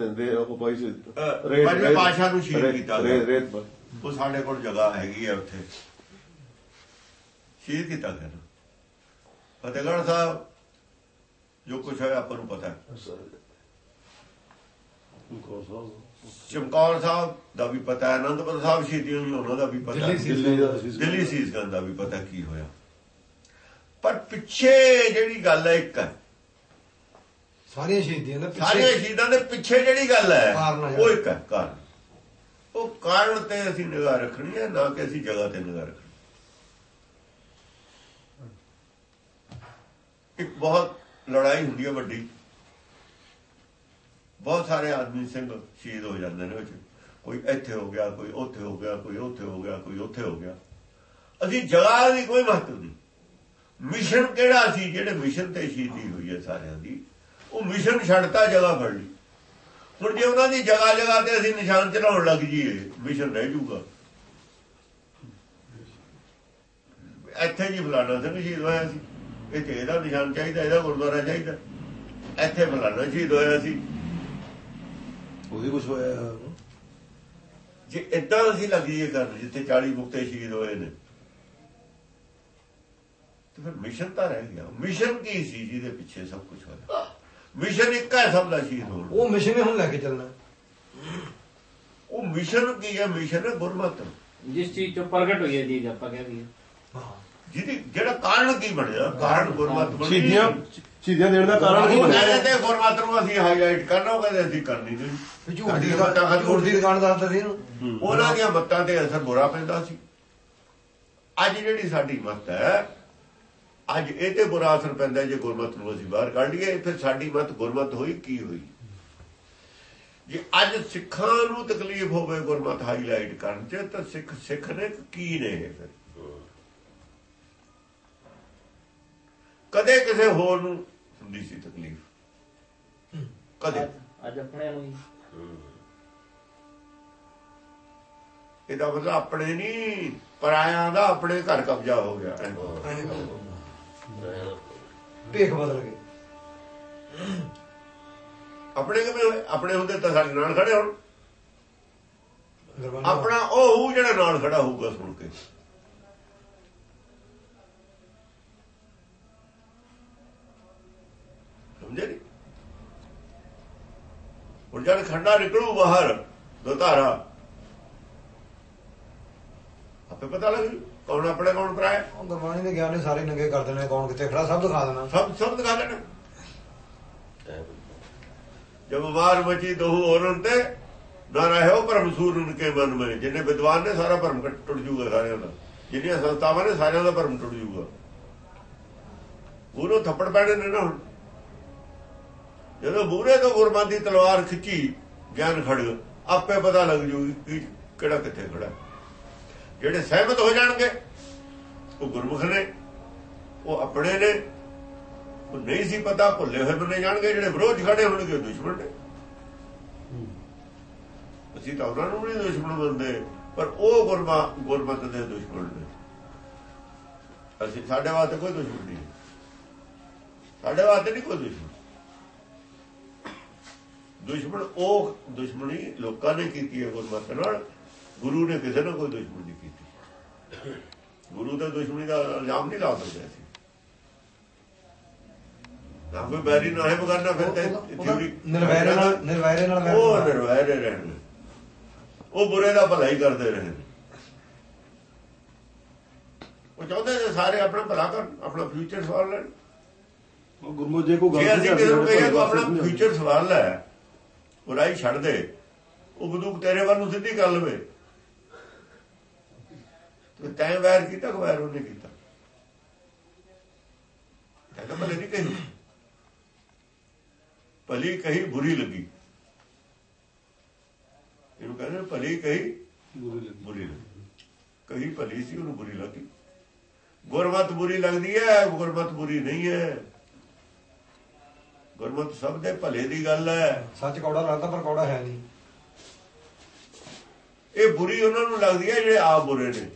ਤੇ ਦੇ ਉਹ ਅਹ, ਰੇਤ- ਪੰਜਵੇਂ ਪਾਤਸ਼ਾਹ ਨੂੰ ਸ਼ਹੀਦ ਕੀਤਾ ਰੇਤ ਗਿਆ। ਰੇਤ। ਉਹ ਸਾਡੇ ਕੋਲ ਜਗ੍ਹਾ ਹੈਗੀ ਆ ਉੱਥੇ। ਸ਼ਹੀਦ ਕੀਤਾ ਗਿਆ ਨਾ। ਫਤਿਹਗੜ੍ਹ ਸਾਹਿਬ ਜੋ ਕੁਛ ਹੋਇਆ ਆਪਾਂ ਨੂੰ ਪਤਾ ਹੈ। ਚਮਕੌਰ ਸਾਹਿਬ ਦਾ ਵੀ ਪਤਾ ਹੈ ਅਨੰਦਪੁਰ ਸਾਹਿਬ ਸ਼ਹੀਦੀਆਂ ਹੋਈਆਂ ਉਹਨਾਂ ਦਾ ਵੀ ਪਤਾ ਹੈ। ਦਿੱਲੀ ਸੀਸ ਦਾ ਵੀ ਪਤਾ ਕੀ ਹੋਇਆ। ਪਰ ਪਿੱਛੇ ਜਿਹੜੀ ਗੱਲ ਹੈ ਇੱਕ ਹੈ। ਸਾਰੀਆਂ ਸ਼ਹੀਦੀਆਂ ਦੇ ਸਾਰੀਆਂ ਪਿੱਛੇ ਸ਼ਹੀਦਾਂ ਦੇ ਪਿੱਛੇ ਜਿਹੜੀ ਗੱਲ ਹੈ। ਉਹ ਇੱਕ ਹੈ ਕਾਰਨ। ਉਹ ਕਾਰਨ ਤੇ ਅਸੀਂ ਨਿਗਾਹ ਰੱਖਣੀ ਹੈ ਨਾ ਕਿ ਅਸੀਂ ਜਗ੍ਹਾ ਤੇ ਨਿਗਾਹ ਰੱਖਣੀ। ਇੱਕ ਬਹੁਤ ਲੜਾਈ ਹੁੰਦੀ ਹੈ ਵੱਡੀ। ਬਹੁਤ ਸਾਰੇ ਆਦਮੀ ਸਿੰਘ ਸ਼ਹੀਦ ਹੋ ਜਾਂਦੇ ਨੇ ਵਿੱਚ। ਕੋਈ ਇੱਥੇ ਹੋ ਗਿਆ ਕੋਈ ਉੱਥੇ ਹੋ ਗਿਆ ਕੋਈ ਉੱਥੇ ਹੋ ਗਿਆ ਕੋਈ ਉੱਥੇ ਹੋ ਗਿਆ। ਅਸੀਂ ਜਗ੍ਹਾ ਦੀ ਕੋਈ ਮਹੱਤਵ ਨਹੀਂ। ਮਿਸ਼ਨ ਕਿਹੜਾ ਸੀ ਜਿਹੜੇ ਮਿਸ਼ਨ ਤੇ ਸ਼ਹੀਦੀ ਹੋਈ ਹੈ ਸਾਰਿਆਂ ਦੀ ਉਹ ਮਿਸ਼ਨ ਛੱਡਤਾ ਜਗ੍ਹਾ ਫੜ ਲਈ। ਹੁਣ ਜੇ ਉਹਨਾਂ ਦੀ ਜਗ੍ਹਾ ਜਗ੍ਹਾ ਤੇ ਅਸੀਂ ਨਿਸ਼ਾਨ ਚਲਾਉਣ ਲੱਗ ਜੀਏ ਮਿਸ਼ਨ ਰਹਿ ਜਾਊਗਾ। ਇੱਥੇ ਜੀ ਫਲਾਣਾ ਸਿੰਘ ਸ਼ਹੀਦ ਹੋਇਆ ਸੀ। ਇੱਥੇ ਇਹਦਾ ਨਿਸ਼ਾਨ ਚਾਹੀਦਾ ਇਹਦਾ ਗੁਰਦੁਆਰਾ ਚਾਹੀਦਾ। ਇੱਥੇ ਫਲਾਣਾ ਸ਼ਹੀਦ ਹੋਇਆ ਸੀ। ਉਹੀ ਕੁਝ ਹੋਇਆ ਜੇ ਇਦਾਂ ਅਸੀਂ ਲੱਗ ਜੀਏ ਕਰਨ ਜਿੱਥੇ 40 ਮੁਕਤੇ ਸ਼ਹੀਦ ਹੋਏ ਨੇ ਤੇ ਫਿਰ ਮਿਸ਼ਨ ਤਾਂ ਰਹਿ ਗਿਆ। ਮਿਸ਼ਨ ਕੀ ਸੀ ਜਿਹਦੇ ਪਿੱਛੇ ਸਭ ਕੁਝ ਹੋਇਆ? ਮਿਸ਼ਨ ਇੱਕ ਹੈ ਸਭ ਦਾ ਸ਼ਹੀਦ ਹੋਣ। ਉਹ ਮਿਸ਼ਨ ਹੀ ਹੁਣ ਲੈ ਕੇ ਚੱਲਣਾ। ਉਹ ਮਿਸ਼ਨ ਕੀ ਹੈ? ਮਿਸ਼ਨ ਹੈ ਗੁਰਮਤਿ। ਜਿਸ ਚੀਜ਼ ਤੋਂ ਪ੍ਰਗਟ ਹੋਈ ਹੈ ਚੀਜ਼ ਆਪਾਂ ਕਹਿ ਦਈਏ। ਹਾਂ। ਜਿਹਦੀ ਜਿਹੜਾ ਕਾਰਨ ਕੀ ਬਣਿਆ? ਕਾਰਨ ਗੁਰਮਤਿ ਬਣੀ। ਸ਼ਹੀਦੀਆਂ ਦੇਣ ਦਾ ਕਾਰਨ ਕੀ ਉਹ ਬਣਿਆ? ਕਹਿੰਦੇ ਤੇ ਗੁਰਮਤਿ ਨੂੰ ਅਸੀਂ ਹਾਈਲਾਈਟ ਕਰਨਾ ਉਹ ਕਹਿੰਦੇ ਅਸੀਂ ਕਰਨੀ ਨਹੀਂ ਝੂਠ ਦੀ ਦੁਕਾਨ ਝੂਠ ਦੀ ਦੁਕਾਨ ਦੱਸਦਾ ਸੀ ਉਹਨਾਂ ਦੀਆਂ ਮੱਤਾਂ ਤੇ ਅਸਰ ਬੁਰਾ ਪੈਂਦਾ ਸੀ। ਅੱਜ ਜਿਹੜੀ ਸਾਡੀ ਮੱਤ ਹੈ ਅੱਜ ਇਹ ਤੇ ਬੁਰਾ ਅਸਰ ਪੈਂਦਾ ਜੇ ਗੁਰਮਤਿ ਨੂੰ ਅਸੀਂ ਬਾਹਰ ਕੱਢ ਲਈਏ ਫਿਰ ਸਾਡੀ ਮੱਤ ਗੁਰਮਤਿ ਹੋਈ ਕੀ ਹੋਈ? ਜੇ ਅੱਜ ਸਿੱਖਾਂ ਨੂੰ ਤਕਲੀਫ ਹੋਵੇ ਗੁਰਮਤਿ ਹਾਈਲਾਈਟ ਕਰਨ ਚ ਤਾਂ ਸਿੱਖ ਸਿੱਖ ਨੇ ਕੀ ਨੇ ਫਿਰ? ਕਦੇ ਕਿਸੇ ਹੋਰ ਨੂੰ ਹੁੰਦੀ ਸੀ ਤਕਲੀਫ? ਕਦੇ। ਅੱਜ- ਆਪਣੇ ਨੂੰ ਹੀ। ਇਹਦਾ ਮਤਲਬ ਆਪਣੇ ਨਹੀਂ ਪਰਾਇਆਂ ਦਾ ਆਪਣੇ ਘਰ ਕਬਜ਼ਾ ਹੋ ਗਿਆ। ਭੇਖ ਬਦਲ ਗਏ ਆਪਣੇ ਕਿਵੇਂ ਹੋਏ ਆਪਣੇ ਹੁੰਦੇ ਤਾਂ ਸਾਡੇ ਨਾਲ ਖੜੇ ਹੋਣ। ਆਪਣਾ ਉਹ ਹੋਊ ਜਿਹੜਾ ਨਾਲ ਖੜਾ ਹੋਊਗਾ ਸੁਣ ਕੇ। ਸਮਝੇ ਨੀ? ਹੁਣ ਜਦ ਖੰਡਾ ਨਿਕਲੂ ਬਾਹਰ ਦੋ ਧਾਰਾ। ਆਪੇ ਪਤਾ ਲੱਗ ਕੌਣ ਆਪਣੇ ਕੌਣ ਪਰਾਇਆ ਉਹ ਗੁਰਬਾਣੀ ਦੇ ਗਿਆਨ ਨੇ ਸਾਰੇ ਨੰਗੇ ਕਰ ਦੇਣੇ ਕੌਣ ਕਿੱਥੇ ਖੜਾ ਸਭ ਦਿਖਾ ਦੇਣਾ। ਸਭ ਸਭ ਦਿਖਾ ਲੈਣਾ ਜਬ ਮਾਰ ਮਚੀ ਦਹੂ ਔਰਨ ਤੇ ਨਾ ਰਹਿਓ ਪਰਮ ਸੂਰਨ ਕੇ ਮਨ ਮੇ ਜਿੰਨੇ ਵਿਦਵਾਨ ਨੇ ਸਾਰਾ ਭਰਮ ਟੁੱਟ ਜੂਗਾ ਸਾਰਿਆਂ ਦਾ। ਜਿੰਨੀਆਂ ਸੰਸਥਾਵਾਂ ਨੇ ਸਾਰਿਆਂ ਦਾ ਭਰਮ ਟੁੱਟ ਜੂਗਾ। ਉਹਨੂੰ ਥੱਪੜ ਪੈਣੇ ਨੇ ਨਾ ਹੁਣ। ਜਦੋਂ ਮੂਰੇ ਤੋਂ ਗੁਰਬਾਨ ਦੀ ਤਲਵਾਰ ਖਿੱਚੀ ਗਿਆਨ ਖੜਗ ਆਪੇ ਪਤਾ ਲੱਗ ਜੂ ਕਿ ਕਿਹੜਾ ਕਿੱਥੇ ਖੜਾ ਜਿਹੜੇ ਸਹਿਮਤ ਹੋ ਜਾਣਗੇ, ਉਹ ਗੁਰਮੁਖ ਨੇ, ਉਹ ਆਪਣੇ ਨੇ, ਉਹ ਨਹੀਂ ਸੀ ਪਤਾ, ਭੁੱਲੇ ਹੋਏ ਬੰਦੇ ਜਾਣਗੇ, ਜਿਹੜੇ ਵਿਰੋਧ ਖੜੇ ਹੋਣਗੇ ਦੁਸ਼ਮਣ ਨੇ। ਅਸੀਂ ਤਾਂ ਉਹਨਾਂ ਨੂੰ ਨਹੀਂ ਦੁਸ਼ਮਣ ਮੰਨਦੇ, ਪਰ ਉਹ ਗੁਰਮਾ, ਗੁਰਮਤ ਦੇ ਦੁਸ਼ਮਣ ਨੇ। ਅਸੀਂ, ਸਾਡੇ ਵਾਸਤੇ ਕੋਈ ਦੁਸ਼ਮਣ ਨਹੀਂ ਸਾਡੇ ਵਾਸਤੇ ਨਹੀਂ ਕੋਈ ਦੁਸ਼ਮਣ। ਦੁਸ਼ਮਣ ਉਹ ਦੁਸ਼ਮਣੀ ਲੋਕਾਂ ਨੇ ਕੀਤੀ ਹੈ ਗੁਰਮਤ ਨਾਲ ਗੁਰੂ ਨੇ ਕਿਸੇ ਨਾਲ ਕੋਈ ਦੁਸ਼ਮਣੀ ਨਹੀਂ ਕੀਤੀ। ਗੁਰੂ ਦਾ ਦੁਸ਼ਮਣੀ ਦਾ ਇਲਜ਼ਾਮ ਨਹੀਂ ਲਾ ਸਕਦੇ ਸੀ ਨਾ ਕੋਈ ਬੈਰੀ ਨਾ ਹੈ ਬਗਾਨਾ ਫਿਰ ਤੇ ਥਿਊਰੀ ਨਿਰਵੈਰੇ ਨਾਲ ਨਿਰਵੈਰੇ ਨਾਲ ਉਹ। ਨਿਰਵੈਰੇ ਰਹਿਣ। ਉਹ ਬੁਰੇ ਦਾ ਭਲਾ ਹੀ ਕਰਦੇ ਰਹੇ ਉਹ ਚਾਹੁੰਦੇ ਨੇ ਸਾਰੇ ਆਪਣਾ ਭਲਾ ਕਰਨ ਆਪਣਾ ਫਿਊਚਰ ਸਵਾਰ ਲੈਣ। ਉਹ ਗੁਰਮੁਖ ਜੇ ਜੇ ਗੱਲ ਅਸੀਂ ਕਿਸੇ ਨੂੰ ਕਹੀਏ ਤੂੰ ਆਪਣਾ ਫਿਊਚਰ ਸਵਾਰ ਲੈ ਬੁਰਾਈ ਛੱਡ ਦੇ। ਉਹ ਬੰਦੂਕ ਤੇਰੇ ਵੱਲ ਨੂੰ ਸਿੱਧੀ ਕਰ ਲਵੇ। ਤੇ ਵੈਰ ਕੀਤਾ ਕਿ ਵੈਰ ਉਹਨੇ ਕੀਤਾ? ਕਹਿੰਦਾ ਭਲੇ ਨਹੀਂ ਕਹੀ ਭਲੀ ਕਹੀ ਬੁਰੀ ਲੱਗੀ। ਇਹਨੂੰ ਕਹਿੰਦੇ ਭਲੀ ਕਹੀ ਬੁਰੀ ਲੱਗੀ। ਕਹੀ ਭਲੀ ਸੀ ਉਹਨੂੰ ਬੁਰੀ ਲੱਗੀ। ਗੁਰਮਤ ਬੁਰੀ ਲੱਗਦੀ ਹੈ ਗੁਰਮਤ ਬੁਰੀ ਨਹੀਂ ਹੈ। ਗੁਰਮਤ ਸਭ ਦੇ ਭਲੇ ਦੀ ਗੱਲ ਹੈ। ਸੱਚ ਕੌੜਾ ਲੱਗਦਾ ਪਰ ਕੌੜਾ ਹੈ ਨਹੀਂ। ਇਹ ਬੁਰੀ ਉਹਨਾਂ ਨੂੰ ਲੱਗਦੀ ਹੈ ਜਿਹੜੇ ਆਪ ਬੁਰੇ ਨੇ।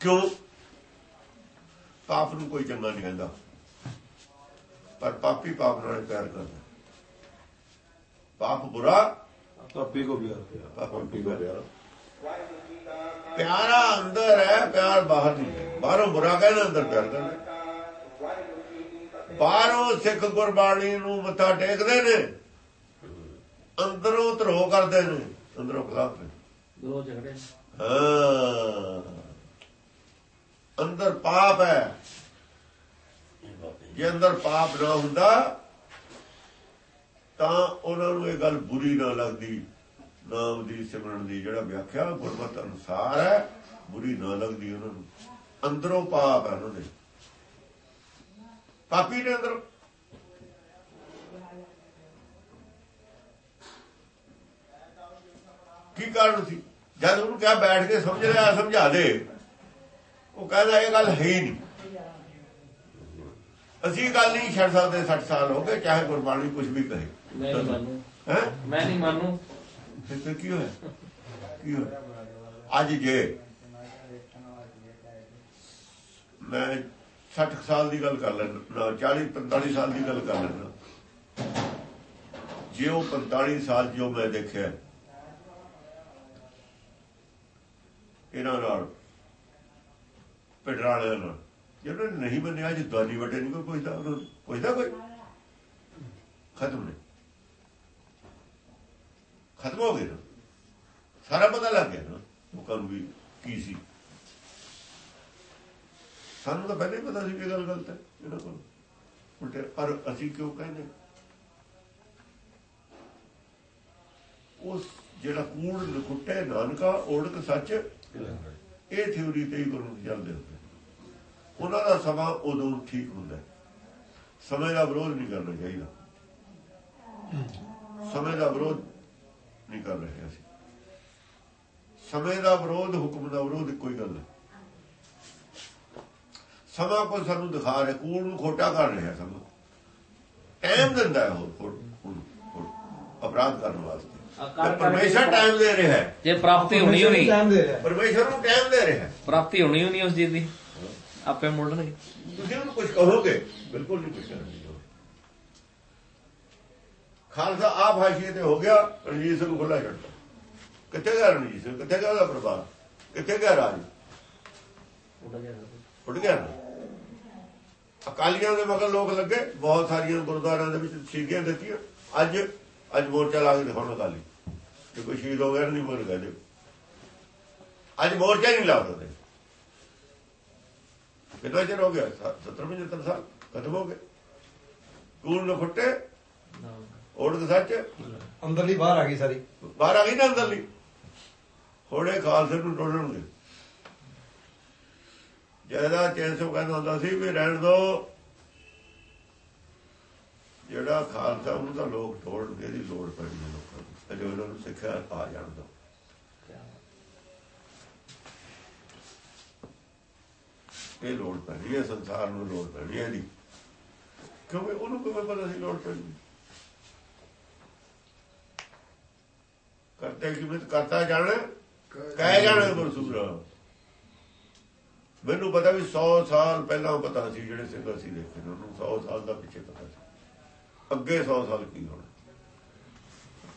ਕਿਉਂ? ਪਾਪ ਨੂੰ ਕੋਈ ਚੰਗਾ ਨਹੀਂ ਕਹਿੰਦਾ। ਪਰ ਪਾਪੀ ਪਾਪ ਨਾਲ ਪਿਆਰ ਕਰਦਾ। ਪਾਪ ਬੁਰਾ ਪਾਪੀ ਕੋ ਪਿਆਰ ਪਾਪੀ ਕੋ ਪਿਆਰ ਪਿਆਰਾ ਅੰਦਰ ਹੈ ਪਿਆਰ ਬਾਹਰ ਨਹੀਂ ਹੈ। ਬਾਹਰੋਂ ਬੁਰਾ ਕਹਿੰਦੇ ਅੰਦਰ ਪਿਆਰ ਕਹਿੰਦੇ ਬਾਹਰੋਂ ਸਿੱਖ ਗੁਰਬਾਣੀ ਨੂੰ ਮੱਥਾ ਟੇਕਦੇ ਨੇ। ਅੰਦਰੋਂ ਧਰੋ ਕਰਦੇ ਨੇ। ਅੰਦਰੋਂ ਖਿਲਾਫ ਨੇ। ਦੋ ਝਗੜੇ। ਹਾਂ। ਅੰਦਰ ਪਾਪ ਹੈ। ਜੇ ਅੰਦਰ ਪਾਪ ਨਾ ਹੁੰਦਾ, ਤਾਂ ਉਹਨਾਂ ਨੂੰ ਇਹ ਗੱਲ ਬੁਰੀ ਨਾ ਲੱਗਦੀ। ਨਾਮ ਦੀ, ਸਿਮਰਨ ਦੀ ਜਿਹੜਾ ਵਿਆਖਿਆ, ਗੁਰਮਤ ਅਨੁਸਾਰ ਹੈ, ਬੁਰੀ ਨਾ ਲੱਗਦੀ ਉਹਨਾਂ ਨੂੰ। ਅੰਦਰੋਂ ਪਾਪ ਹੈ ਉਹਨਾਂ ਦੇ। ਪਾਪੀ ਨੇ ਅੰਦਰ। ਕੀ ਕਾਰਨ ਸੀ? ਜਦ ਉਹਨੂੰ ਕਿਹਾ ਬੈਠ ਕੇ ਸਮਝ ਰਿਹਾ, ਸਮਝਾ ਦੇ। ਉਹ ਕਹਿੰਦਾ ਇਹ ਗੱਲ ਹੈ ਨਹੀਂ। ਅਸੀਂ ਗੱਲ ਨਹੀਂ ਛੱਡ ਸਕਦੇ 60 ਸਾਲ ਹੋ ਗਏ ਚਾਹੇ ਗੁਰਬਾਣੀ ਕੁਝ ਵੀ ਕਹੇ। ਮੈਂ ਨਹੀਂ ਮੰਨੂ। ਹੈ? ਮੈਂ ਨਹੀਂ ਮੰਨੂ। ਫਿਰ ਫਿਰ ਕੀ ਹੋਇਆ? ਕੀ ਹੋਇਆ? ਅੱਜ ਜੇ ਮੈਂ 60 ਸਾਲ ਦੀ ਗੱਲ ਕਰ ਲੈਣਾ 40 45 ਸਾਲ ਦੀ ਗੱਲ ਕਰ ਲੈਣਾ ਜੇ ਉਹ 45 ਸਾਲ ਜੋ ਮੈਂ ਦੇਖਿਆ ਇਹਨਾਂ ਨਾਲ ਪਿੰਡਰਾਲਿਆਂ ਨਾਲ ਜਿਹਨਾਂ ਨੇ ਨਹੀਂ ਮੰਨਿਆ ਅੱਜ ਦਾਨੀ ਵੱਡੇ ਨਹੀਂ ਕੋਈ ਪੁੱਛਦਾ ਉਹਨਾਂ ਨੂੰ ਪੁੱਛਦਾ ਕੋਈ? ਖਤਮ ਨੇ। ਖਤਮ ਹੋ ਗਏ ਨਾ। ਸਾਰਾ ਪਤਾ ਲੱਗ ਗਿਆ ਨਾ ਲੋਕਾਂ ਨੂੰ ਵੀ ਕੀ ਸੀ। ਸਾਨੂੰ ਤਾਂ ਪਹਿਲਾਂ ਪਤਾ ਸੀ ਕਿ ਇਹ ਗੱਲ ਗਲਤ ਹੈ ਇਹਨਾਂ ਕੋਲ ਉਲਟੇ ਪਰ ਅਸੀਂ ਕਿਉਂ ਕਹਿੰਦੇ? ਉਸ ਜਿਹੜਾ ਕੂੜ ਲੁਕੁੱਟੇ ਨਾਨਕਾ ਓੜਕ ਸੱਚ ਇਹ ਥਿਉਰੀ ਤੇ ਹੀ ਗੁਰੂ ਚੱਲਦੇ ਹੁੰਦੇ। ਉਹਨਾਂ ਦਾ ਸਮਾਂ ਉਦੋਂ ਠੀਕ ਹੁੰਦਾ ਹੈ। ਸਮੇਂ ਦਾ ਵਿਰੋਧ ਨਹੀਂ ਕਰਨਾ ਚਾਹੀਦਾ। ਸਮੇਂ ਦਾ ਵਿਰੋਧ ਨਹੀਂ ਕਰ ਰਹੇ ਅਸੀਂ। ਸਮੇਂ ਦਾ ਵਿਰੋਧ ਹੁਕਮ ਦਾ ਵਿਰੋਧ ਹੀ ਗੱਲ ਹੈ। ਸਮਾਂ ਕੋ ਸਾਨੂੰ ਦਿਖਾ ਰਿਹਾ ਕੂੜ ਨੂੰ ਖੋਟਾ ਕਰ ਰਿਹਾ ਸਮਾਂ। ਟਾਈਮ ਦਿੰਦਾ ਹੈ ਉਹ ਅਪਰਾਧ ਕਰਨ ਵਾਸਤੇ। ਪਰਮੇਸ਼ਰ ਟਾਈਮ ਦੇ ਰਿਹਾ ਹੈ। ਜੇ ਪ੍ਰਾਪਤੀ ਹੋਣੀ ਹੋਣੀ। ਪਰਮੇਸ਼ਰ ਨੂੰ ਟਾਈਮ ਦੇ ਰਿਹਾ ਪ੍ਰਾਪਤੀ ਹੋਣੀ ਹੋਣੀ ਉਸ ਚੀਜ਼ ਦੀ। ਆਪੇ ਮੁੜਨਗੇ ਤੁਸੀਂ ਉਹਨੂੰ ਕੁਝ ਕਹੋਗੇ? ਬਿਲਕੁਲ ਨਹੀਂ ਕੁਝ ਕਰਨਗੇ ਖਾਲਸਾ ਆਪ ਹਾਸ਼ੀਏ ਤੇ ਹੋ ਗਿਆ, ਰਣਜੀਤ ਸਿੰਘ ਖੁੱਲਾ ਛੱਡਤਾ ਕਿੱਥੇ ਗਿਆ ਰਣਜੀਤ ਸਿੰਘ? ਕਿੱਥੇ ਗਿਆ ਉਹਦਾ ਪਰਿਵਾਰ? ਕਿੱਥੇ ਗਿਆ ਰਾਜ? ਉੱਡ ਗਿਆ ਅਕਾਲੀਆਂ ਦੇ ਮਗਰ ਲੋਕ ਲੱਗੇ, ਬਹੁਤ ਸਾਰੀਆਂ ਗੁਰਦੁਆਰਿਆਂ ਦੇ ਵਿੱਚ ਸ਼ਹੀਦੀਆਂ ਦਿੱਤੀਆਂ। ਅੱਜ ਅੱਜ ਮੋਰਚਾ ਲਾ ਕੇ ਦਿਖਾਉਣ ਅਕਾਲੀ। ਕਿ ਕੋਈ ਸ਼ਹੀਦ ਹੋ ਗਿਆ ਨਹੀਂ ਮਰ ਗਿਆ ਜੀ ਅੱਜ ਮੋਰਚਾ ਹੀ ਨਹੀਂ ਲਾ ਸਕਦੇ ਕਿੰਨਾ ਚਿਰ ਹੋ ਗਿਆ 70 75 ਸਾਲ ਖਤਮ ਹੋ ਗਏ। ਕੂੜ ਨੂੰ ਫੁੱਟੇ ਓੜਕ ਸੱਚ। ਅੰਦਰਲੀ ਬਾਹਰ ਆ ਗਈ ਸਾਰੀ। ਬਾਹਰ ਆ ਗਈ ਨਾ ਅੰਦਰਲੀ। ਹੋੜੇ ਖਾਲਸੇ ਨੂੰ ਟੋੜਨਗੇ ਜਿਹਦਾ ਚੈਂਸੋ ਕਹਿੰਦਾ ਹੁੰਦਾ ਸੀ ਵੀ ਰਹਿਣ ਦੋ। ਜਿਹੜਾ ਖਾਲਸਾ ਉਹਨੂੰ ਤਾਂ ਲੋਕ ਟੋੜਨਗੇ ਦੀ ਲੋੜ ਪੈਣੀ ਲੋਕਾਂ ਨੂੰ। ਤੇ ਜੋ ਉਹਨਾਂ ਨੂੰ ਸਿੱਖਿਆ ਆ ਜਾਣ ਦੋ। ਇਹ ਲੋੜ ਪੈਣੀ ਹੈ, ਸੰਸਾਰ ਨੂੰ ਲੋੜ ਪੈਣੀ ਹੈ ਦੀ ਕਿਉਂਕਿ ਉਹਨੂੰ ਕਿਵੇਂ ਪਤਾ ਸੀ ਲੋੜ ਪੈਣੀ? ਕਰਤੇ ਕਿਵੇਂ, ਕਰਤਾ ਜਾਣ, ਕਹਿ ਜਾਣ ਗੁਰਸੂਰਾ ਮੈਨੂੰ ਪਤਾ ਵੀ 100 ਸਾਲ ਪਹਿਲਾਂ ਪਤਾ ਸੀ, ਜਿਹੜੇ ਸਿੰਘ ਅਸੀਂ ਦੇਖੇ ਨੇ ਉਹਨੂੰ 100 ਸਾਲ ਦਾ ਪਿੱਛੇ ਪਤਾ ਸੀ। ਅੱਗੇ 100 ਸਾਲ ਕੀ ਹੋਣਾ?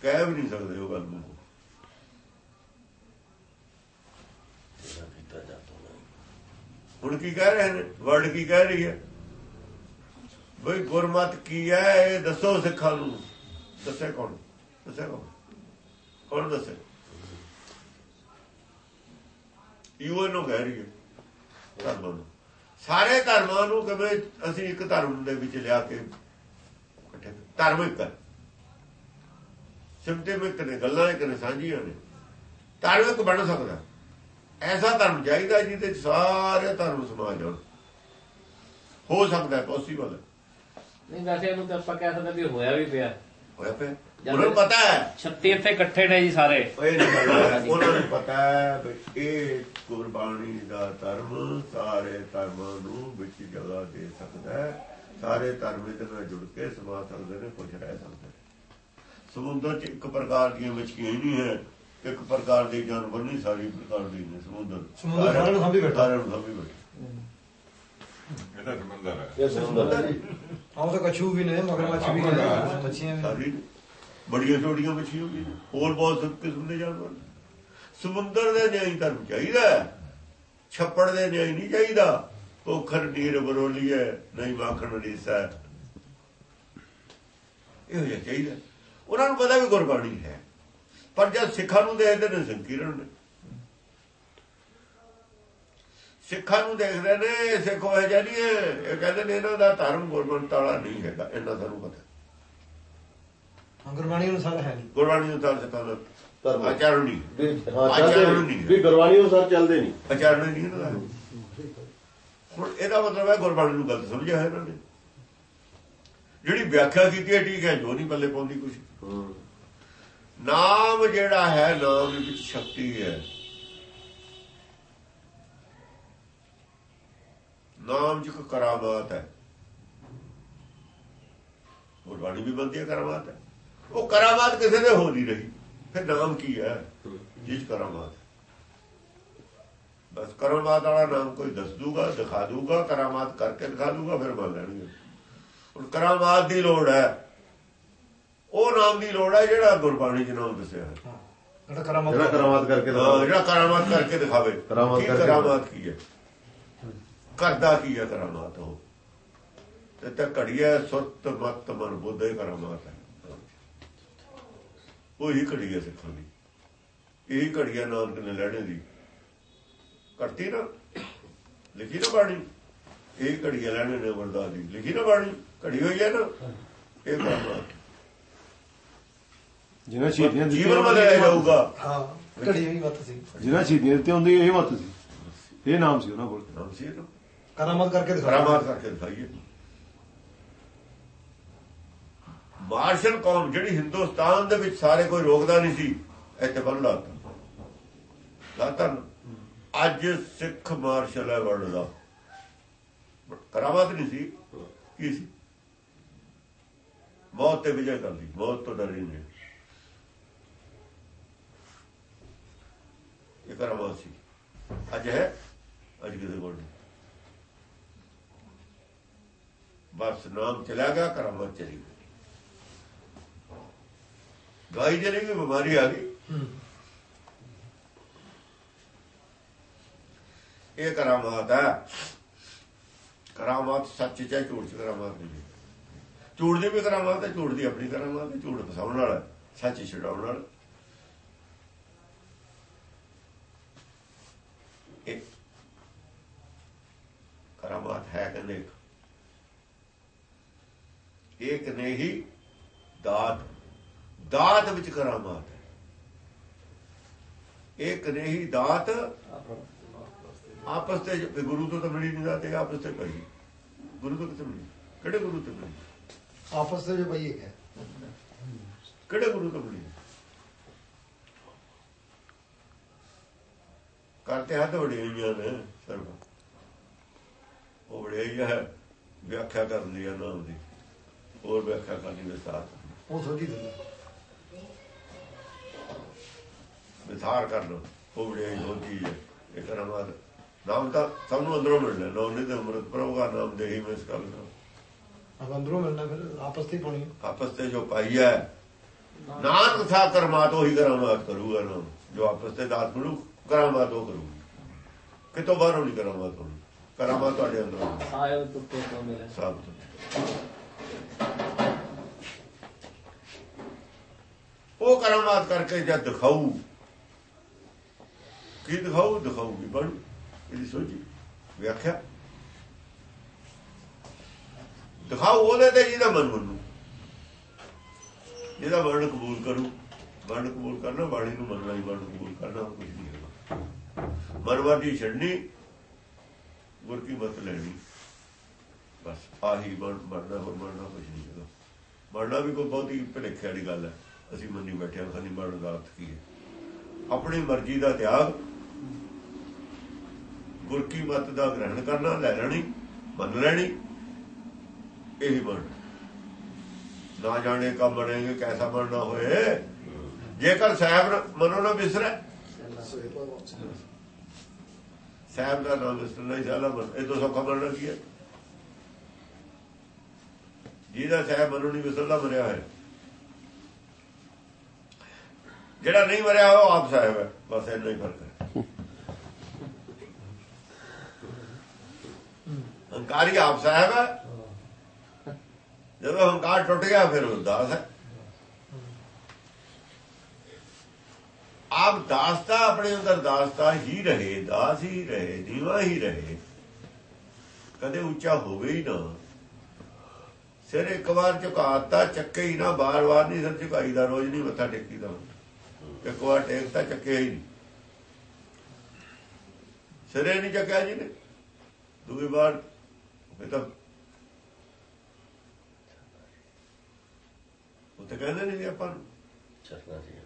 ਕਹਿ ਵੀ ਨਹੀਂ ਸਕਦੇ ਉਹ ਗੱਲ ਨੂੰ। ਹੁਣ ਕੀ ਕਹਿ ਰਹੇ ਨੇ? ਵਰਡ ਕੀ ਕਹਿ ਰਹੀ ਹੈ? ਬਈ ਗੁਰਮਤ ਕੀ ਹੈ? ਇਹ ਦੱਸੋ ਸਿੱਖਾਂ ਨੂੰ। ਦੱਸੇ ਕੌਣ? ਦੱਸੇ ਕੌਣ? ਕੌਣ ਦੱਸੇ? ਯੂ ਨੂੰ ਕਹਿ ਰਹੀ ਹੈ। ਧਰਮਾਂ ਨੂੰ। ਸਾਰੇ ਧਰਮਾਂ ਨੂੰ ਕਿਵੇਂ ਅਸੀਂ ਇੱਕ ਧਰਮ ਦੇ ਵਿੱਚ ਲਿਆ ਕੇ ਇਕੱਠੇ ਧਾਰਮਿਕ ਹੈ। ਸਿਮਟਿਮਿਕ ਨੇ, ਗੱਲਾਂ ਇੱਕ ਨੇ, ਸਾਂਝੀਆਂ ਨੇ। ਧਾਰਮਿਕ ਬਣ ਸਕਦਾ ਐਸਾ ਧਰਮ ਚਾਹੀਦਾ ਜਿਹਦੇ ਸਾਰੇ ਧਰਮ ਸਮਾ ਜਾਣ ਹੋ ਸਕਦਾ ਪੋਸੀਬਲ ਨਹੀਂ ਵੈਸੇ ਇਹਨੂੰ ਤਾਂ ਆਪਾਂ ਕਹਿ ਸਕਦੇ ਵੀ ਹੋਇਆ ਵੀ ਪਿਆ। ਹੋਇਆ ਪਿਆ। ਉਹਨਾਂ ਨੂੰ ਪਤਾ ਹੈ। 36 ਇੱਥੇ ਇਕੱਠੇ ਨੇ ਜੀ ਸਾਰੇ। ਉਹਨਾਂ ਨੂੰ ਪਤਾ ਹੈ ਵੀ ਇਹ ਗੁਰਬਾਣੀ ਦਾ ਧਰਮ ਸਾਰੇ ਧਰਮਾਂ ਨੂੰ ਵਿੱਚ ਜਗ੍ਹਾ ਦੇ ਸਕਦਾ ਹੈ। ਸਾਰੇ ਧਰਮ ਇਹਦੇ ਨਾਲ ਜੁੜ ਕੇ ਸਮਾ ਸਕਦੇ ਨੇ ਖੁਸ਼ ਰਹਿ ਸਕਦੇ ਸਮੁੰਦਰ ਚ ਇੱਕ ਪ੍ਰਕਾਰ ਦੀਆਂ ਮੱਛੀਆਂ ਹੀ ਨਹੀਂ ਹੈ। ਇੱਕ ਪ੍ਰਕਾਰ ਦੇ ਜਾਨਵਰ ਨਹੀਂ ਸਾਰੀ ਪ੍ਰਕਾਰ ਦੇ ਨੇ ਸਮੁੰਦਰ। ਸਮੁੰਦਰ ਸਾਰਿਆਂ ਨੂੰ ਸਾਂਭੀ ਬੈਠਾ। ਸਾਰਿਆਂ ਨੂੰ ਸਾਂਭੀ ਬੈਠਾ। ਇਹਦਾ ਸਮੁੰਦਰ ਹੈ। ਇਹ ਸਮੁੰਦਰ ਹੈ। ਆਉਂ ਤਾਂ ਕਛੂ ਵੀ ਨੇ ਮਗਰਮੱਛ ਵੀ ਨੇ ਮੱਛੀਆਂ ਵੀ ਸਾਰੀ ਬੜੀਆਂ ਛੋਟੀਆਂ ਮੱਛੀਆਂ ਵੀ ਨੇ। ਹੋਰ ਬਹੁਤ ਕਿਸਮ ਦੇ ਜਾਨਵਰ ਨੇ। ਸਮੁੰਦਰ ਦੇ ਨਿਆਈ ਧਰਮ ਚਾਹੀਦਾ ਹੈ। ਛੱਪੜ ਦੇ ਨਿਆਈ ਨਹੀਂ ਚਾਹੀਦਾ। ਪੋਖਰ ਨੀਰ ਬਰੋਲੀਏ ਨਹੀਂ ਮਾਖਣ ਰੀਸਾ ਇਹ ਜਿਹਾ ਚਾਹੀਦਾ ਉਹਨਾਂ ਨੂੰ ਪਤਾ ਵੀ ਗੁਰਬਾਣੀ ਹੈ। ਪਰ ਜਦ ਸਿੱਖਾਂ ਨੂੰ ਦੇਖਦੇ ਨੇ ਸੰਕੀਰਣ ਨੇ। ਸਿੱਖਾਂ ਨੂੰ ਦੇਖਦੇ ਨੇ ਸਿੱਖ ਹੋਏ ਜਾਨੀ ਇਹ ਕਹਿੰਦੇ ਨੇ ਇਹਨਾਂ ਦਾ ਧਰਮ ਗੁਰਮਤਿ ਵਾਲਾ ਨਹੀਂ ਹੈਗਾ ਇਹਨਾਂ ਸਾਨੂੰ ਪਤਾ। ਹਾਂ, ਗੁਰਬਾਣੀ ਅਨੁਸਾਰ ਹੈ ਨਹੀਂ। ਗੁਰਬਾਣੀ ਅਨੁਸਾਰ ਸਿੱਖਾਂ ਦਾ ਧਰਮ। ਆਚਰਣ ਨਹੀਂ ਹਾਂ। ਚੱਲਦੇ ਨਹੀਂ। ਨਹੀਂ ਵੀ ਗੁਰਬਾਣੀ ਅਨੁਸਾਰ ਚੱਲਦੇ ਨਹੀਂ। ਆਚਰਣ ਨਹੀਂ ਇਹਨਾਂ ਦਾ। ਹੁਣ ਇਹਦਾ ਮਤਲਬ ਹੈ ਗੁਰਬਾਣੀ ਨੂੰ ਗਲਤ ਸਮਝਿਆ ਹੈ ਇਹਨਾਂ ਨੇ। ਜਿਹੜੀ ਵਿਆਖਿਆ ਕੀਤੀ ਹੈ ਠੀਕ ਹੈ ਜੋ ਨਹੀਂ ਬੱਲੇ ਪਾਉਂਦੀ ਕੁਝ ਹੂੰ। ਨਾਮ ਜਿਹੜਾ ਹੈ ਨਾਮ ਦੇ ਵਿੱਚ ਸ਼ਕਤੀ ਹੈ। ਨਾਮ ਚ ਕਰਾਮਾਤ ਹੈ। ਗੁਰਬਾਣੀ ਵੀ ਬੰਦੀ ਹੈ, ਕਰਾਮਾਤ ਹੈ। ਉਹ ਕਰਾਮਾਤ ਕਿਸੇ ਦੇ ਹੋ ਨਹੀਂ ਰਹੀ। ਫਿਰ ਨਾਮ ਕੀ ਹੈ? ਜਿਸ ਕਰਾਮਾਤ ਬਸ ਕਰਾਮਾਤ ਵਾਲਾ ਨਾਮ ਕੋਈ ਦੱਸ ਦੂਗਾ, ਦਿਖਾ ਦੂਗਾ, ਕਰਾਮਾਤ ਕਰਕੇ ਦਿਖਾ ਦੂਗਾ, ਫਿਰ ਮੰਨ ਲੈਣਗੇ। ਹੁਣ ਕਰਾਮਾਤ ਦੀ ਲੋੜ ਹੈ। ਉਹ ਨਾਮ ਦੀ ਲੋੜ ਹੈ ਜਿਹੜਾ ਗੁਰਬਾਣੀ ਚ ਨਾਮ ਦੱਸਿਆ ਹੈ। ਜਿਹੜਾ ਕਰਾਮਾਤ ਜਿਹੜਾ ਕਰਾਮਾਤ ਕਰਕੇ ਦਿਖਾਵੇ। ਜਿਹੜਾ ਕਰਾਮਾਤ ਕਰਕੇ ਦਿਖਾਵੇ। ਕਰਾਮਾਤ ਕਰਕੇ ਕਰਾਮਾਤ ਕੀ ਹੈ? ਕਰਦਾ ਕੀ ਹੈ ਕਰਾਮਾਤ ਉਹ? ਤੇ ਤੇ ਘੜੀਆ ਸੁਰਤ ਮਤ ਮਨ ਬੁੱਧ ਇਹ ਕਰਾਮਾਤ ਹੈ। ਉਹੀ ਘੜੀ ਹੈ ਸਿੱਖਾਂ ਦੀ। ਇਹੀ ਘੜੀਆ ਨਾਨਕ ਨੇ ਲੈਣੇ ਦੀ। ਕਰਤੀ ਨਾ। ਲਿਖੀ ਨਾ ਬਾਣੀ। ਇਹ ਘੜੀਆ ਲੈਣੇ ਨੇ ਵਰਦਾਸ ਦੀ ਲਿਖੀ ਨਾ ਬਾਣੀ। ਘੜੀ ਹੋਈ ਹੈ ਨਾ। ਇਹ ਕਰਾਮਾਤ। ਜਿਹਨਾਂ ਸ਼ਹੀਦੀਆਂ ਦਿੱਤੀਆਂ ਜੀਵਨ ਬਦਲਿਆ ਜਾਊਗਾ। ਹਾਂ ਘੜੀ ਹੋਈ ਮਤ ਸੀ। ਜਿਹਨਾਂ ਸ਼ਹੀਦੀਆਂ ਦਿੱਤੀਆਂ ਹੁੰਦੀ ਇਹ ਮਤ ਸੀ। ਇਹ ਨਾਮ ਸੀ ਉਹਨਾਂ ਕੋਲ। ਨਾਮ ਸੀ ਕਰਾਮਾਤ ਕਰਕੇ ਕਰਾਮਾਤ ਕਰਕੇ ਦਿਖਾਈਏ। ਮਾਰਸ਼ਲ ਕੌਮ ਜਿਹੜੀ ਹਿੰਦੁਸਤਾਨ ਦੇ ਵਿੱਚ ਸਾਰੇ ਕੋਈ ਰੋਕਦਾ ਨਹੀਂ ਸੀ ਇੱਥੇ ਬੰਨ ਲਾਤਾ ਲਾਤਾ। ਅੱਜ ਸਿੱਖ ਮਾਰਸ਼ਲ ਹੈ ਵਰਲਡ ਦਾ। ਕਰਾਮਾਤ ਨਹੀਂ ਸੀ। ਕੀ ਸੀ? ਮੌਤ ਤੇ ਵਿਜੇ ਕਰ ਲਈ। ਮੌਤ ਤੋਂ ਡਰੀ ਨਹੀਂ। ਇਹ ਕਰਾਮਾਤ ਸੀ। ਅੱਜ ਹੈ, ਅੱਜ ਕਿਤੇ ਕੋਲ ਬਸ ਨਾਮ ਚਲਾ ਗਿਆ ਕਰਾਮਾਤ ਚਲੀ ਗਈ। ਗਾਈ ਚਲੀ ਗਈ ਬਿਮਾਰੀ ਆ ਗਈ। ਇਹ ਕਰਾਮਾਤ ਹੈ। ਕਰਾਮਾਤ ਸੱਚ ਚ ਹੈ ਝੂਠ ਚ ਕਰਾਮਾਤ ਨਹੀਂ। ਝੂਠ ਦੀ ਵੀ ਕਰਾਮਾਤ ਹੈ ਝੂਠ ਦੀ ਆਪਣੀ ਕਰਾਮਾਤ ਹੈ ਝੂਠ ਫਸਾਉਣ ਵਾਲਾ, ਸੱਚ ਛਡਾਉਣ ਵਾਲਾ। ਇਹ ਕਰਾਮਾਤ ਹੈ ਕਹਿੰਦੇ ਇੱਕ ਇੱਕ ਨੇ ਹੀ ਦਾਤ ਦਾਤ ਵਿੱਚ ਕਰਾਮਾਤ ਹੈ। ਇੱਕ ਨੇ ਹੀ ਦਾਤ ਆਪਸ ਤੇ ਗੁਰੂ ਤੋਂ ਤਾਂ ਮਿਲੀ ਨਹੀਂ ਦਾਤ ਆਪਸ ਤੇ ਪਈ। ਗੁਰੂ ਤੋਂ ਕਿੱਥੇ ਮਿਲੀ? ਕਿਹੜੇ ਗੁਰੂ ਤੋਂ ਮਿਲੀ? ਆਪਸ ਦੇ ਜੋ ਇੱਕ ਹੈ। ਕਿਹੜੇ ਗੁਰੂ ਤੋਂ ਮਿਲੀ? ਕਰਤੇ ਹੱਥ ਵਡਿਆਈਆਂ ਨੇ ਸਰਬ ਉਹ ਵਡਿਆਈ ਹੈ ਵਿਆਖਿਆ ਕਰਨੀ ਹੈ ਨਾਮ ਦੀ ਹੋਰ ਵਿਆਖਿਆ ਕਰਨੀ ਵਿਸਤਾਰ ਉਹ ਸੋਝੀ ਦਿੰਦਾ। ਵਿਥਾਰ ਕਰਨਾ ਉਹ ਵਡਿਆਈ ਹੋ। ਚੀਜ਼ ਹੈ ਇਹ ਕਰਮਾਤ ਨਾਮ ਤਾਂ ਸਭ ਨੂੰ ਅੰਦਰੋਂ ਮਿਲਣਾ ਨਾਮ ਨਹੀਂ ਤੇ ਅੰਮ੍ਰਿਤ ਪ੍ਰਭੂ ਨਾਮ ਦੇ ਹੀ ਕਰ ਅਬ ਅੰਦਰੋਂ ਮਿਲਣਾ ਫਿਰ ਆਪਸ ਤੇ ਹੀ ਪਾਉਣੀ ਹੈ। ਆਪਸ ਤੇ ਜੋ ਪਾਈ ਹੈ ਨਾਨਕ ਥਾ ਕਰਮਾਤ ਉਹੀ ਕਰਾਮਾਤ ਕਰੂਗਾ ਨਾਮ। ਜੋ ਆਪਸ ਤੇ ਦਾਤ ਮਿਲੂ ਕਰਾਮਾਤ ਉਹ ਕਰੂ ਕਿਤੋਂ ਬਾਹਰੋਂ ਨਹੀਂ ਕਰਾਮਾਤ ਹੋਣੀ ਕਰਾਮਾਤ ਤੁਹਾਡੇ ਅੰਦਰ। ਆਇਓ ਤੁੱਤੇ ਤੋਂ ਮਿਲੇ। ਸਭ ਤੋਂ ਉਹ ਕਰਾਮਾਤ ਕਰਕੇ ਜਦ ਦਿਖਾਊ ਕੀ ਦਿਖਾਊ? ਦਿਖਾਊਗੀ ਬਣ। ਇਹਦੀ ਸੋਚੀ ਵਿਆਖਿਆ। ਦਿਖਾਊ ਉਹਦੇ ਤੇ ਜਿਹਦਾ ਮਨ ਮੰਨੂ। ਜਿਹਦਾ ਵਰਣ ਕਬੂਲ ਕਰੂ। ਵਰਣ ਕਬੂਲ ਕਰਨਾ, ਬਾਣੀ ਨੂੰ ਮੰਨਣਾ ਹੀ ਵਰਣ ਕਬੂਲ ਕਰਨਾ ਕੁਝ ਨਹੀਂ ਹੈਗਾ। ਮਨਵਾਦੀ ਛੱਡਣੀ, ਗੁਰ ਕੀ ਮਤ ਲੈਣੀ। ਬਸ ਆਹੀ ਬਣ ਬਣਨਾ ਹੋਰ ਬਣਨਾ ਕੁਝ ਨਹੀਂ ਹੈਗਾ। ਬਣਨਾ ਵੀ ਕੋਈ ਬਹੁਤੀ ਭਲੇਖੇ ਵਾਲੀ ਗੱਲ ਹੈ। ਅਸੀਂ ਮੰਨੀ ਬੈਠੇ ਹਾਂ ਖਾਲੀ ਬਣਨ ਦਾ ਅਰਥ ਕੀ ਹੈ। ਆਪਣੀ ਮਰਜ਼ੀ ਦਾ ਤਿਆਗ, ਗੁਰ ਕੀ ਮਤ ਦਾ ਗ੍ਰਹਿਣ ਕਰਨਾ, ਲੈ ਲੈਣੀ, ਮੰਨ ਲੈਣੀ, ਇਹੀ ਬਣ ਨਾ ਜਾਣੇ ਕਬ ਬਣੇਗੇ, ਕੈਸਾ ਬਣਨਾ ਹੋਏ। ਜੇਕਰ ਸਾਹਿਬ ਨ- ਮਨੋ ਨਾ ਵਿਸਰੇ ਸਾਹਿਬ ਦਾ ਨਾਮ ਵਿਸਰਨਾ ਹੀ ਸਾਲਾ ਬਣ ਇਹ ਤੋਂ ਸੌਖਾ ਬਣਨਾ ਕੀ ਹੈ? ਜਿਹਦਾ ਸਾਹਿਬ ਮਨੋਂ ਨਹੀਂ ਵਿਸਰਦਾ ਮਰਿਆ ਹੈ ਜਿਹੜਾ ਨਹੀਂ ਮਰਿਆ ਉਹ ਆਪ ਸਾਹਿਬ ਹੈ। ਬਸ ਇੰਨਾ ਹੀ ਫ਼ਰਕ ਹੈ। ਹੰਕਾਰੀ ਆਪ ਸਾਹਿਬ ਹੈ। ਜਦੋਂ ਹੰਕਾਰ ਟੁੱਟ ਗਿਆ, ਫਿਰ ਉਦਾਸ ਹੈ। ਆਪ ਦਾਸਤਾ, ਆਪਣੇ ਅੰਦਰ ਦਾਸਤਾ, ਹੀ ਰਹੇ, ਦਾਸ ਹੀ ਰਹੇ ਦੀਵਾ ਹੀ ਰਹੇ। ਕਦੇ ਉੱਚਾ ਹੋਵੇ ਹੀ ਨਾ। ਸਿਰ ਇੱਕ ਵਾਰ ਝੁਕਾਤਾ, ਚੱਕੇ ਹੀ ਨਾ ਬਾਰ-ਬਾਰ ਨਹੀਂ ਸਿਰ ਝੁਕਾਈਦਾ, ਰੋਜ਼ ਨਹੀਂ ਮੱਥਾ ਟੇਕੀਦਾ। ਇੱਕ ਵਾਰ ਟੇਕਤਾ ਚੱਕਿਆ ਹੀ ਨਹੀਂ। ਸਿਰੇ ਨਹੀਂ ਚੱਕਿਆ ਜੀ ਨੇ। ਦੂਜੀ ਵਾਰ ਇਹ ਤਾਂ ਉਹ ਤਾਂ ਕਹਿੰਦੇ ਨਹੀਂ ਵੀ ਆਪਾਂ ਨੂੰ। ਚੱਲਣਾ ਸੀ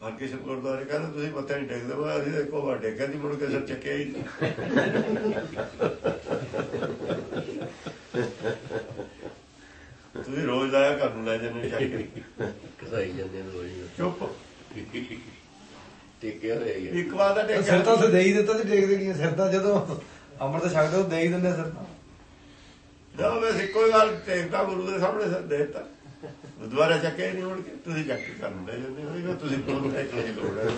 ਹਰ ਕਿਸੇ ਗੁਰਦੁਆਰੇ ਕਹਿੰਦੇ ਤੁਸੀਂ ਮੱਥਾ ਨਹੀਂ ਟੇਕਦੇ ਮੈਂ ਅਸੀਂ ਤਾਂ ਇੱਕੋ ਵਾਰ ਟੇਕਿਆ ਨਹੀਂ ਮੁੜ ਕੇ ਸਿਰ ਚੱਕਿਆ ਹੀ ਨਹੀਂ। ਤੁਸੀਂ ਰੋਜ਼ ਆਇਆ ਘਰ ਨੂੰ ਲੈ ਜਾਂਦੇ ਚੱਕ ਕੇ। ਕਸਾਈ ਜਾਂਦੇ ਨੇ ਰੋਈ ਚੁੱਪ। ਟਿਕਿਆ ਹੋਇਆ। ਇੱਕ ਵਾਰ ਦਾ ਸਿਰ ਤਾਂ ਉੱਥੇ ਦੇ ਹੀ ਦਿੱਤਾ ਸੀ ਟੇਕਦੇ ਨਹੀਂ ਸਿਰ ਤਾਂ ਜਦੋਂ ਅੰਮ੍ਰਿਤ ਛਕਦੇ ਉਹ ਦੇ ਹੀ ਦਿੰਦੇ ਸਿਰ ਤਾਂ। ਜਦੋਂ ਮੈਂ ਇੱਕੋ ਹੀ ਵਾਰ ਟੇਕਦਾ ਗੁਰੂ ਦੇ ਸਾਹਮਣੇ ਸਿਰ ਦੇ ਦਿੱਤਾ। ਦੁਬਾਰਾ ਚੱਕਿਆ ਹੀ ਨਹੀਂ ਮੁੜ ਕੇ ਤੁਸੀਂ ਚੱਕ ਕੇ ਘਰ ਲੈ ਜਾਂਦੇ ਹੋ ਤੁਸੀਂ ਪ੍ਰਭੂ ਟੇਕਣ ਦੀ ਲੋੜ ਹੈ?